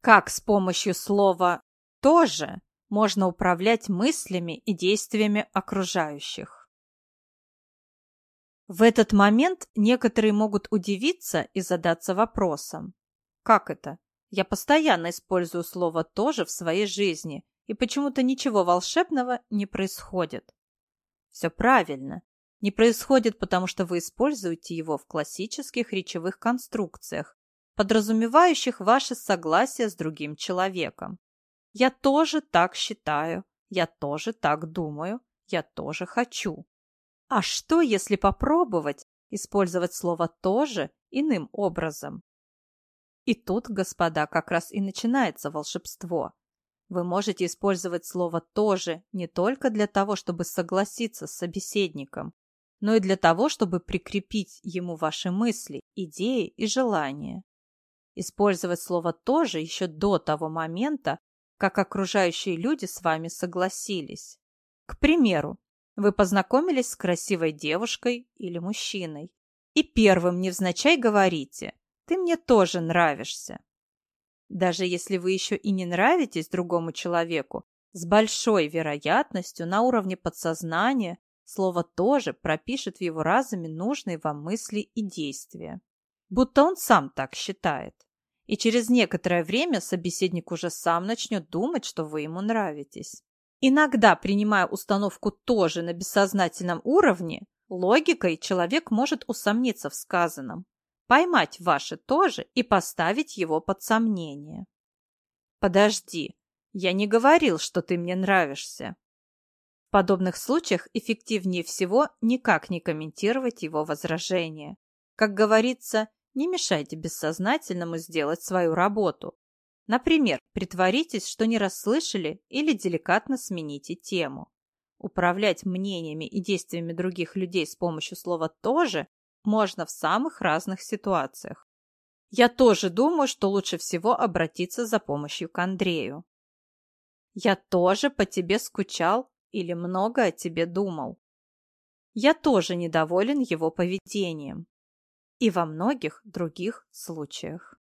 Как с помощью слова «тоже» можно управлять мыслями и действиями окружающих? В этот момент некоторые могут удивиться и задаться вопросом. Как это? Я постоянно использую слово «тоже» в своей жизни, и почему-то ничего волшебного не происходит. Все правильно. Не происходит, потому что вы используете его в классических речевых конструкциях, подразумевающих ваше согласие с другим человеком. Я тоже так считаю, я тоже так думаю, я тоже хочу. А что, если попробовать использовать слово «тоже» иным образом? И тут, господа, как раз и начинается волшебство. Вы можете использовать слово «тоже» не только для того, чтобы согласиться с собеседником, но и для того, чтобы прикрепить ему ваши мысли, идеи и желания. Использовать слово «тоже» еще до того момента, как окружающие люди с вами согласились. К примеру, вы познакомились с красивой девушкой или мужчиной, и первым невзначай говорите «ты мне тоже нравишься». Даже если вы еще и не нравитесь другому человеку, с большой вероятностью на уровне подсознания слово «тоже» пропишет в его разуме нужные вам мысли и действия. Будто он сам так считает. И через некоторое время собеседник уже сам начнет думать, что вы ему нравитесь. Иногда, принимая установку «тоже» на бессознательном уровне, логикой человек может усомниться в сказанном поймать ваше тоже и поставить его под сомнение. Подожди, я не говорил, что ты мне нравишься. В подобных случаях эффективнее всего никак не комментировать его возражение. Как говорится, не мешайте бессознательному сделать свою работу. Например, притворитесь, что не расслышали или деликатно смените тему. Управлять мнениями и действиями других людей с помощью слова «тоже» можно в самых разных ситуациях. Я тоже думаю, что лучше всего обратиться за помощью к Андрею. Я тоже по тебе скучал или много о тебе думал. Я тоже недоволен его поведением. И во многих других случаях.